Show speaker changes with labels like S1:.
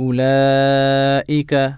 S1: أولئك